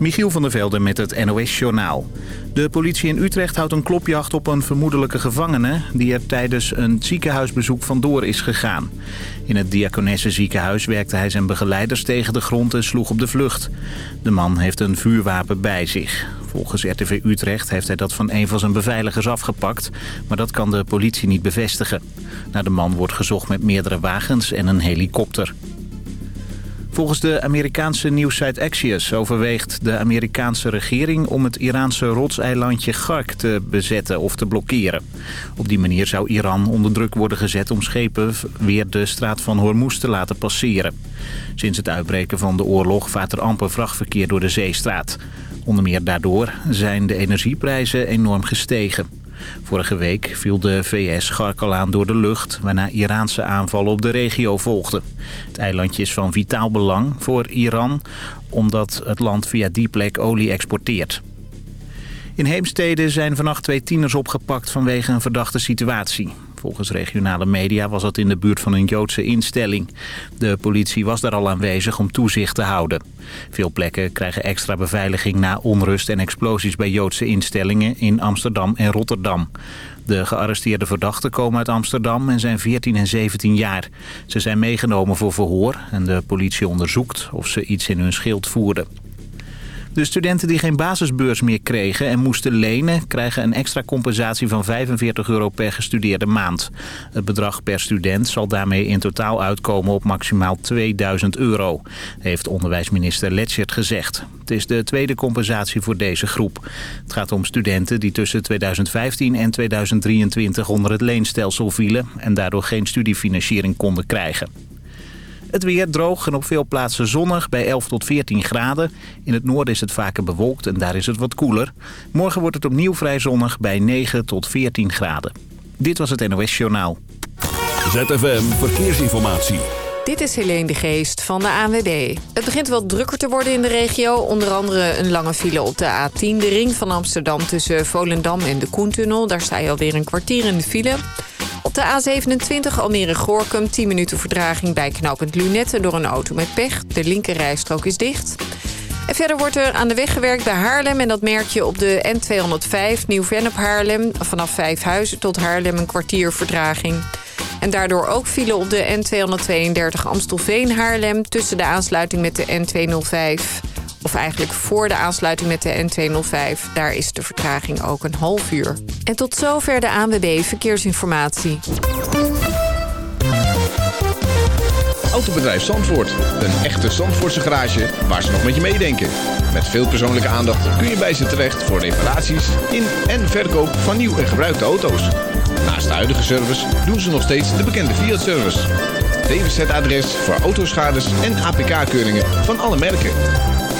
Michiel van der Velde met het NOS-journaal. De politie in Utrecht houdt een klopjacht op een vermoedelijke gevangene... die er tijdens een ziekenhuisbezoek vandoor is gegaan. In het Diakonesse ziekenhuis werkte hij zijn begeleiders tegen de grond en sloeg op de vlucht. De man heeft een vuurwapen bij zich. Volgens RTV Utrecht heeft hij dat van een van zijn beveiligers afgepakt... maar dat kan de politie niet bevestigen. Naar de man wordt gezocht met meerdere wagens en een helikopter. Volgens de Amerikaanse nieuwssite Axios overweegt de Amerikaanse regering om het Iraanse rotseilandje Gark te bezetten of te blokkeren. Op die manier zou Iran onder druk worden gezet om schepen weer de straat van Hormuz te laten passeren. Sinds het uitbreken van de oorlog vaart er amper vrachtverkeer door de zeestraat. Onder meer daardoor zijn de energieprijzen enorm gestegen. Vorige week viel de VS Gark aan door de lucht... waarna Iraanse aanvallen op de regio volgden. Het eilandje is van vitaal belang voor Iran... omdat het land via die plek olie exporteert. In Heemstede zijn vannacht twee tieners opgepakt vanwege een verdachte situatie. Volgens regionale media was dat in de buurt van een Joodse instelling. De politie was daar al aanwezig om toezicht te houden. Veel plekken krijgen extra beveiliging na onrust en explosies bij Joodse instellingen in Amsterdam en Rotterdam. De gearresteerde verdachten komen uit Amsterdam en zijn 14 en 17 jaar. Ze zijn meegenomen voor verhoor en de politie onderzoekt of ze iets in hun schild voerden. De studenten die geen basisbeurs meer kregen en moesten lenen... krijgen een extra compensatie van 45 euro per gestudeerde maand. Het bedrag per student zal daarmee in totaal uitkomen op maximaal 2000 euro... heeft onderwijsminister Letchert gezegd. Het is de tweede compensatie voor deze groep. Het gaat om studenten die tussen 2015 en 2023 onder het leenstelsel vielen... en daardoor geen studiefinanciering konden krijgen. Het weer droog en op veel plaatsen zonnig bij 11 tot 14 graden. In het noorden is het vaker bewolkt en daar is het wat koeler. Morgen wordt het opnieuw vrij zonnig bij 9 tot 14 graden. Dit was het NOS Journaal. ZFM Verkeersinformatie. Dit is Helene de Geest van de ANWB. Het begint wel drukker te worden in de regio. Onder andere een lange file op de A10, de ring van Amsterdam... tussen Volendam en de Koentunnel. Daar sta je alweer een kwartier in de file. Op de A27 Almere-Gorkum 10 minuten verdraging bij knooppunt Lunette door een auto met pech. De linkerrijstrook is dicht. En verder wordt er aan de weg gewerkt bij Haarlem. En dat merk je op de N205 Nieuw-Vennep Haarlem. Vanaf Vijfhuizen tot Haarlem een kwartier verdraging. En daardoor ook file op de N232 Amstelveen Haarlem... tussen de aansluiting met de N205 of eigenlijk voor de aansluiting met de N205. Daar is de vertraging ook een half uur. En tot zover de ANWB Verkeersinformatie. Autobedrijf Zandvoort. Een echte Zandvoortse garage waar ze nog met je meedenken. Met veel persoonlijke aandacht kun je bij ze terecht voor reparaties in en verkoop van nieuw en gebruikte auto's. Naast de huidige service doen ze nog steeds de bekende Fiat-service. DWZ-adres voor autoschades en APK-keuringen van alle merken.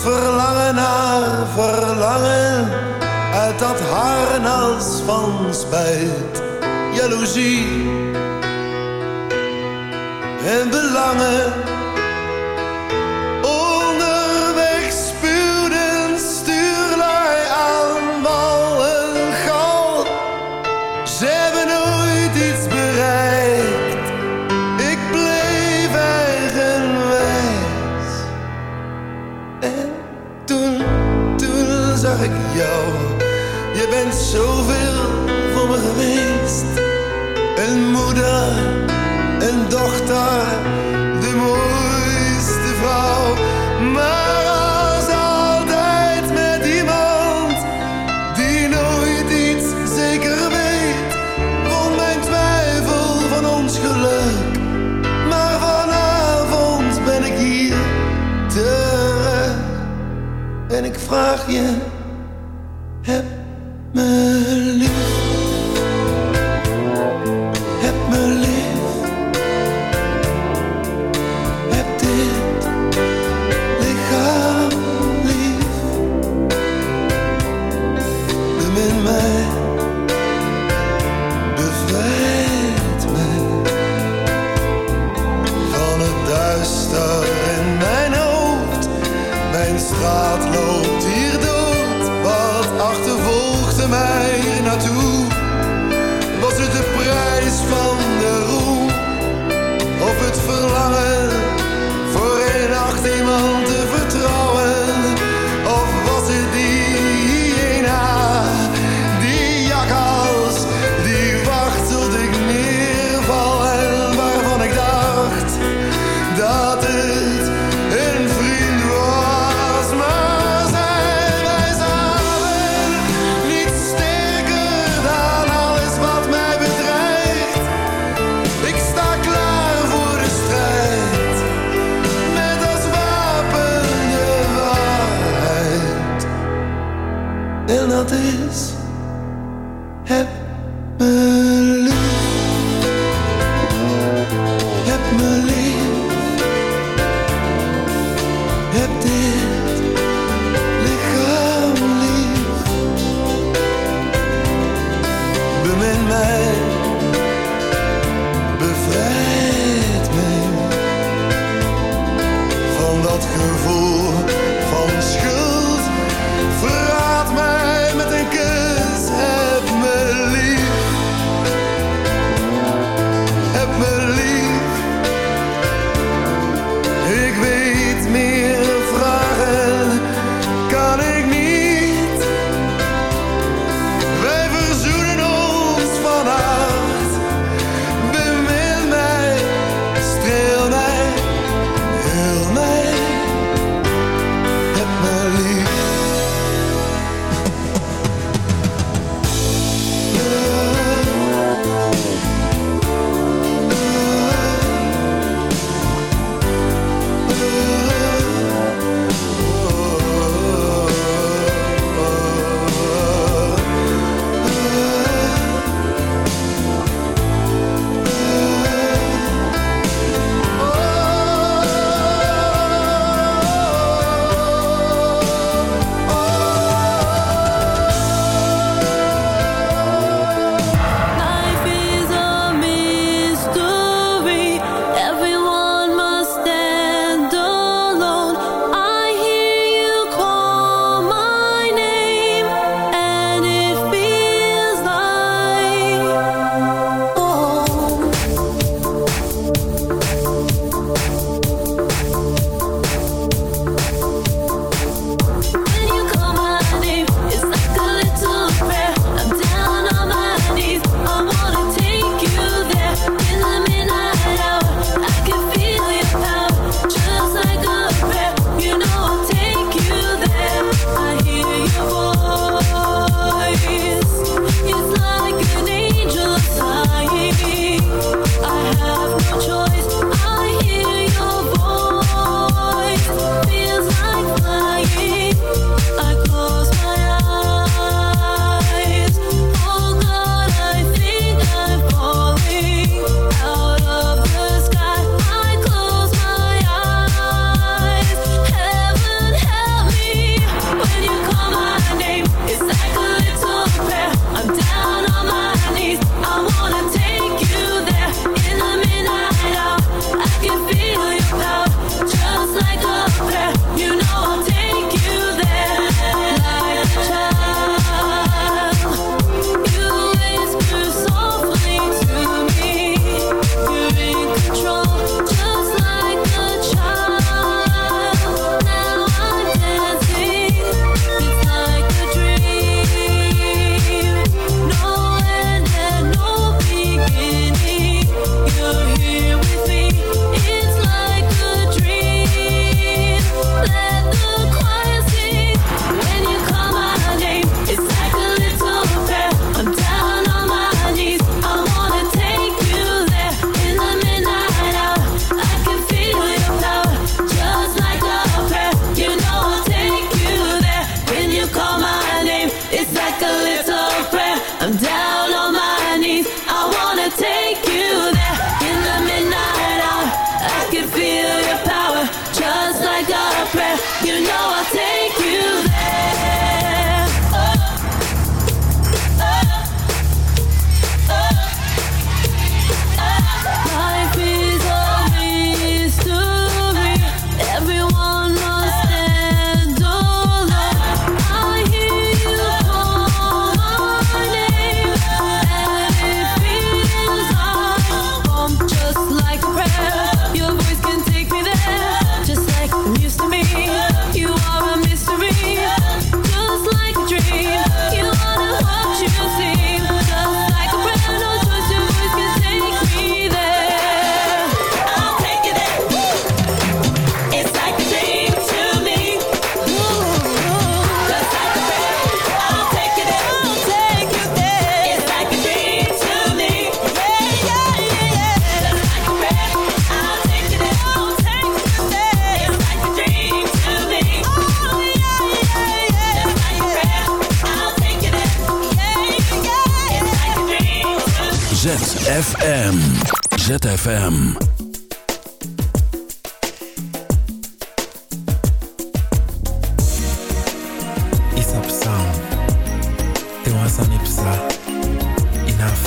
Verlangen naar verlangen uit dat harnas van spijt, jaloezie en belangen. you.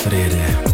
Ina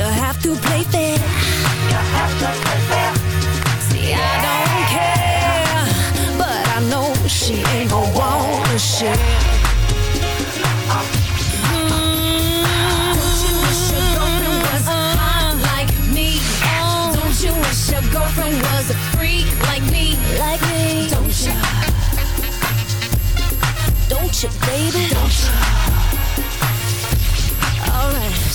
You have to play fair. See, I don't care, but I know she ain't gonna wanna share. Don't you wish your girlfriend was hot like me? Don't you wish your girlfriend was a freak like me? Like me? Don't you? Don't you, baby? Don't you?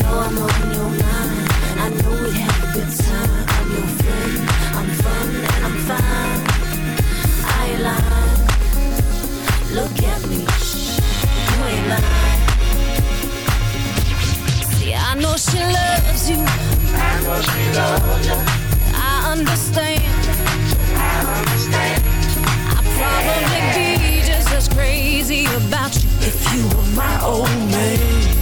Know I'm on your mind. I know we'd have a good time. I'm your friend. I'm fun and I'm fine. I ain't lying. Look at me. You ain't lying. See, I know she loves you. I know she loves you. I understand. I understand. I'd probably be just as crazy about you if you were my old man.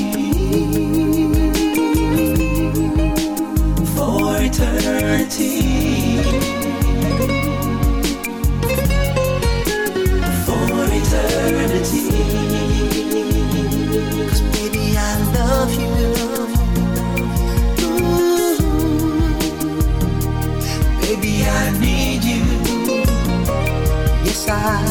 Eternity. For baby, I love you. Ooh. Baby, I need you. Yes, I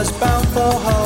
us bound for home.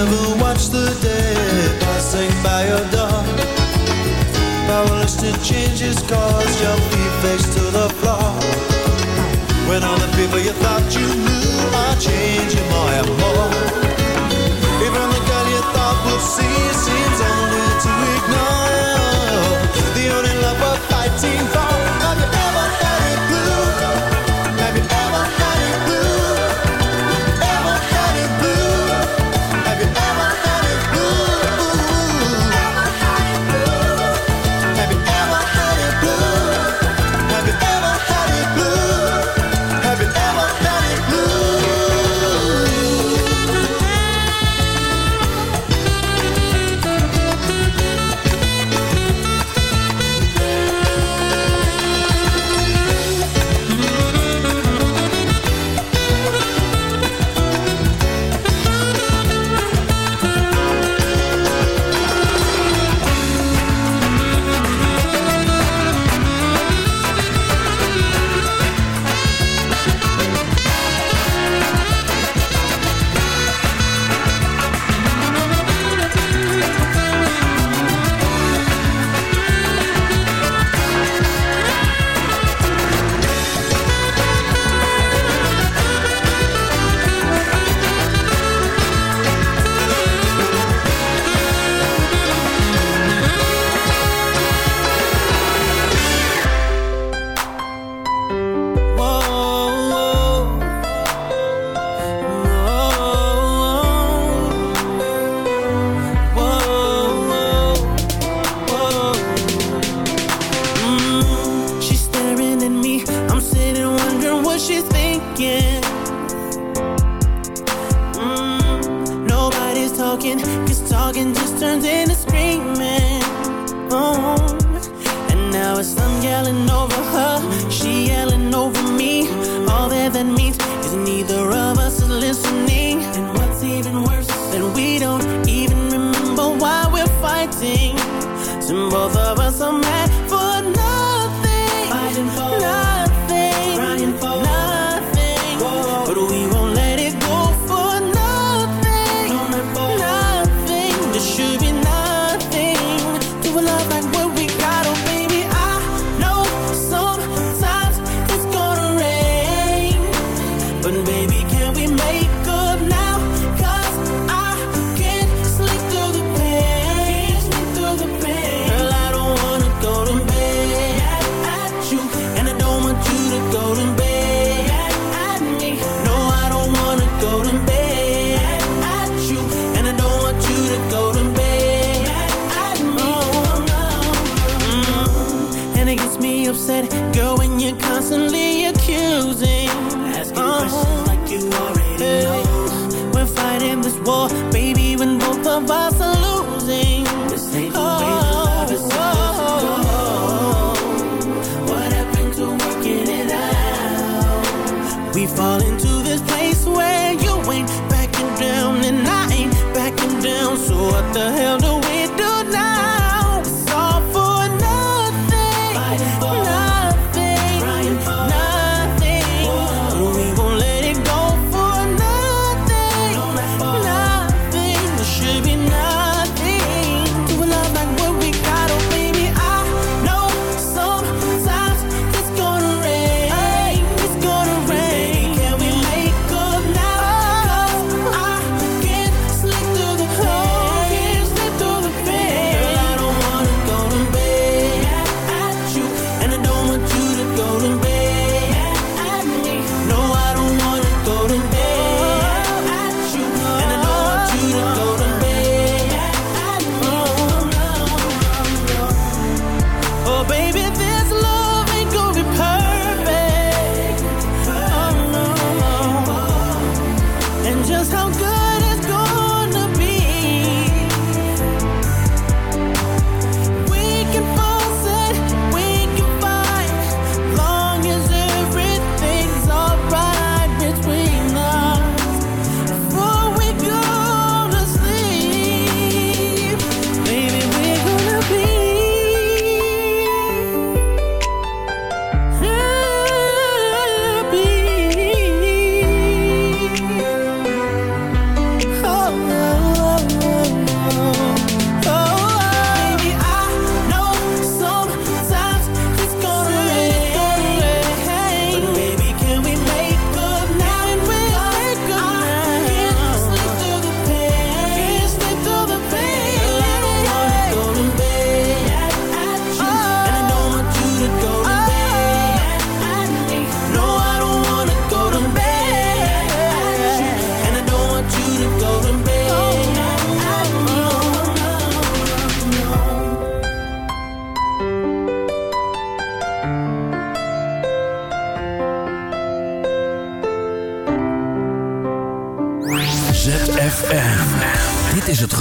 ever watch the day passing by your door? Powerless to change his course, your feet face to the floor. When all the people you thought you knew are changing more and more.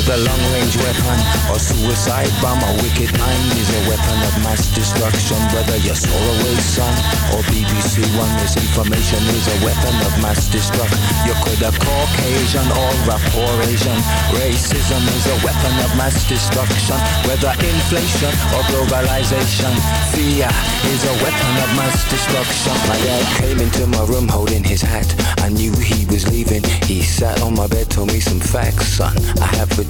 Whether long-range weapon or suicide bomb, a wicked mind is a weapon of mass destruction. Whether you're Solarway Sun or BBC One, misinformation is a weapon of mass destruction. You could have Caucasian or rapport Asian. Racism is a weapon of mass destruction. Whether inflation or globalization, fear is a weapon of mass destruction. My dad came into my room holding his hat. I knew he was leaving. He sat on my bed, told me some facts, son. I have a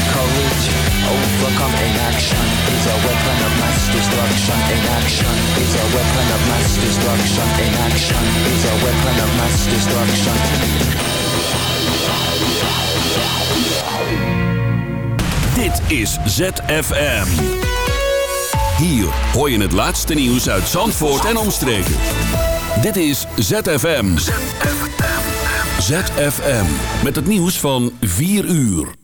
courage, overcome inaction is a weapon of mass destruction. Inaction is a weapon of mass destruction. Inaction is a weapon of mass destruction. Dit is ZFM. Hier hoor je het laatste nieuws uit Zandvoort en omstreken. Dit is ZFM. ZFM. Met het nieuws van 4 uur.